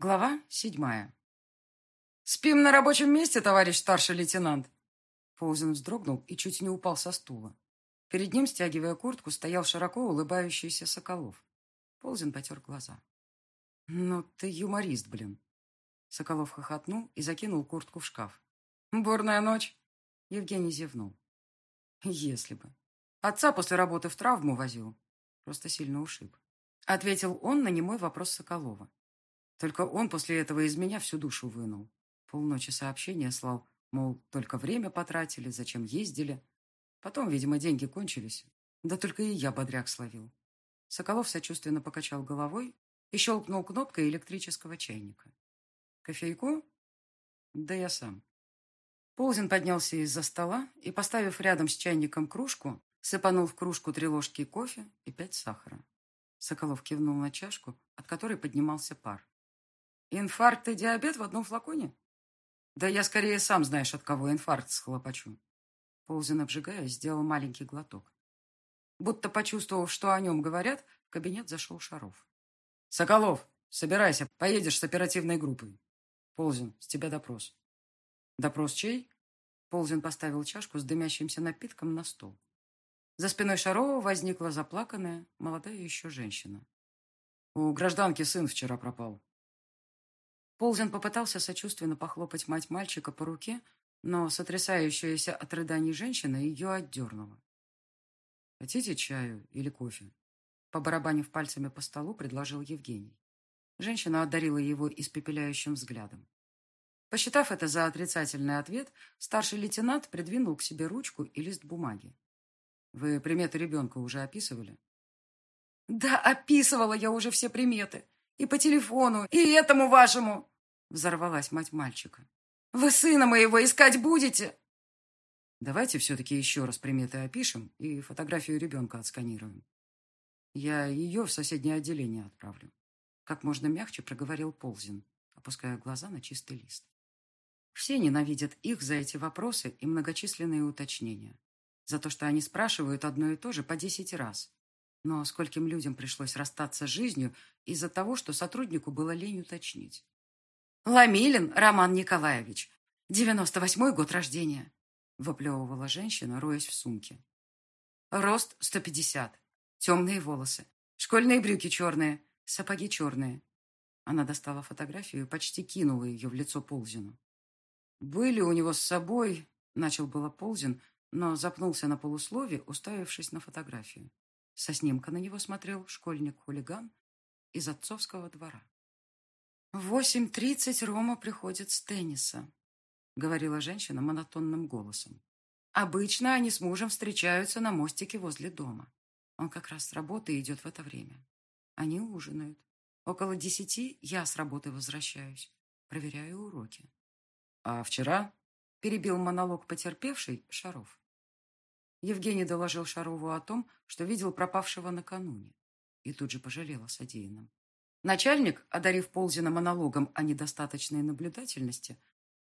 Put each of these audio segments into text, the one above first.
Глава седьмая. «Спим на рабочем месте, товарищ старший лейтенант!» Ползин вздрогнул и чуть не упал со стула. Перед ним, стягивая куртку, стоял широко улыбающийся Соколов. Ползин потер глаза. «Ну ты юморист, блин!» Соколов хохотнул и закинул куртку в шкаф. «Бурная ночь!» Евгений зевнул. «Если бы. Отца после работы в травму возил. Просто сильно ушиб». Ответил он на немой вопрос Соколова. Только он после этого из меня всю душу вынул. Полночи сообщения слал, мол, только время потратили, зачем ездили. Потом, видимо, деньги кончились. Да только и я бодряк словил. Соколов сочувственно покачал головой и щелкнул кнопкой электрического чайника. «Кофейку?» «Да я сам». Ползин поднялся из-за стола и, поставив рядом с чайником кружку, сыпанул в кружку три ложки кофе и пять сахара. Соколов кивнул на чашку, от которой поднимался пар. Инфаркт и диабет в одном флаконе? Да я скорее сам знаешь, от кого инфаркт схлопочу. Ползин, обжигая, сделал маленький глоток. Будто почувствовав, что о нем говорят, в кабинет зашел Шаров. «Соколов, собирайся, поедешь с оперативной группой. Ползин, с тебя допрос». «Допрос чей?» Ползин поставил чашку с дымящимся напитком на стол. За спиной Шарова возникла заплаканная, молодая еще женщина. «У гражданки сын вчера пропал. Ползин попытался сочувственно похлопать мать мальчика по руке, но сотрясающаяся от рыданий женщина ее отдернула. «Хотите чаю или кофе?» Побарабанив пальцами по столу, предложил Евгений. Женщина одарила его испепеляющим взглядом. Посчитав это за отрицательный ответ, старший лейтенант придвинул к себе ручку и лист бумаги. «Вы приметы ребенка уже описывали?» «Да, описывала я уже все приметы. И по телефону, и этому вашему!» Взорвалась мать мальчика. «Вы сына моего искать будете?» Давайте все-таки еще раз приметы опишем и фотографию ребенка отсканируем. Я ее в соседнее отделение отправлю. Как можно мягче проговорил Ползин, опуская глаза на чистый лист. Все ненавидят их за эти вопросы и многочисленные уточнения. За то, что они спрашивают одно и то же по десять раз. Но скольким людям пришлось расстаться с жизнью из-за того, что сотруднику было лень уточнить. «Ламилин Роман Николаевич, 98-й год рождения», выплевывала женщина, роясь в сумке. «Рост 150, темные волосы, школьные брюки черные, сапоги черные». Она достала фотографию и почти кинула ее в лицо Ползину. «Были у него с собой...» — начал было Ползин, но запнулся на полуслове, уставившись на фотографию. Со снимка на него смотрел школьник-хулиган из отцовского двора. «В восемь тридцать Рома приходит с тенниса», — говорила женщина монотонным голосом. «Обычно они с мужем встречаются на мостике возле дома. Он как раз с работы идет в это время. Они ужинают. Около десяти я с работы возвращаюсь. Проверяю уроки». «А вчера?» — перебил монолог потерпевший Шаров. Евгений доложил Шарову о том, что видел пропавшего накануне, и тут же пожалел о содеянном. Начальник, одарив Ползина монологом о недостаточной наблюдательности,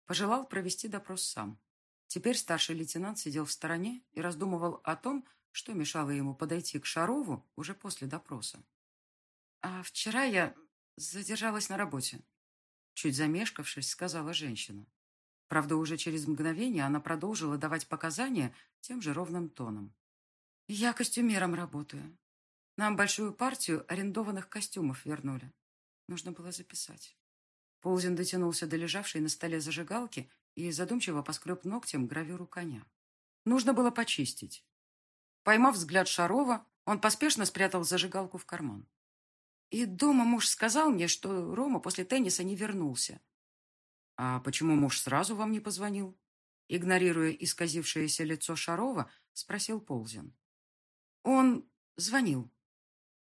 пожелал провести допрос сам. Теперь старший лейтенант сидел в стороне и раздумывал о том, что мешало ему подойти к Шарову уже после допроса. «А вчера я задержалась на работе», — чуть замешкавшись, сказала женщина. Правда, уже через мгновение она продолжила давать показания тем же ровным тоном. «Я костюмером работаю. Нам большую партию арендованных костюмов вернули. Нужно было записать». Ползин дотянулся до лежавшей на столе зажигалки и задумчиво поскреб ногтем гравюру коня. Нужно было почистить. Поймав взгляд Шарова, он поспешно спрятал зажигалку в карман. И дома муж сказал мне, что Рома после тенниса не вернулся. «А почему муж сразу вам не позвонил?» Игнорируя исказившееся лицо Шарова, спросил Ползин. «Он звонил».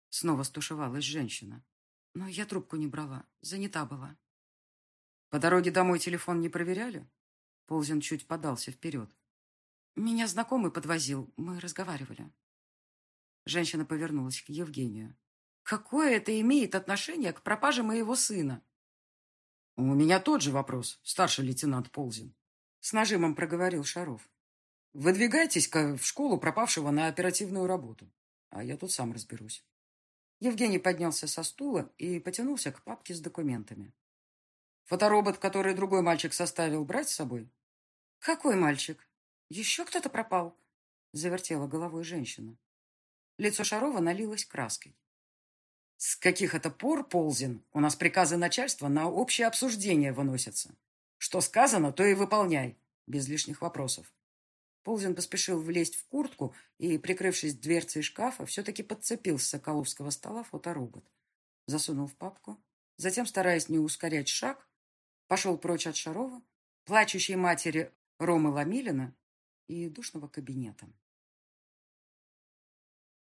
Снова стушевалась женщина. Но я трубку не брала, занята была. «По дороге домой телефон не проверяли?» Ползин чуть подался вперед. «Меня знакомый подвозил, мы разговаривали». Женщина повернулась к Евгению. «Какое это имеет отношение к пропаже моего сына?» «У меня тот же вопрос, старший лейтенант Ползин», — с нажимом проговорил Шаров. «Выдвигайтесь-ка в школу пропавшего на оперативную работу, а я тут сам разберусь». Евгений поднялся со стула и потянулся к папке с документами. Фоторобот, который другой мальчик составил, брать с собой? Какой мальчик? Еще кто-то пропал? Завертела головой женщина. Лицо Шарова налилось краской. С каких это пор, Ползин, у нас приказы начальства на общее обсуждение выносятся? Что сказано, то и выполняй, без лишних вопросов. Ползин поспешил влезть в куртку и, прикрывшись дверцей шкафа, все-таки подцепил с Соколовского стола фоторобот. Засунул в папку. Затем, стараясь не ускорять шаг, пошел прочь от Шарова, плачущей матери Ромы Ламилина и душного кабинета.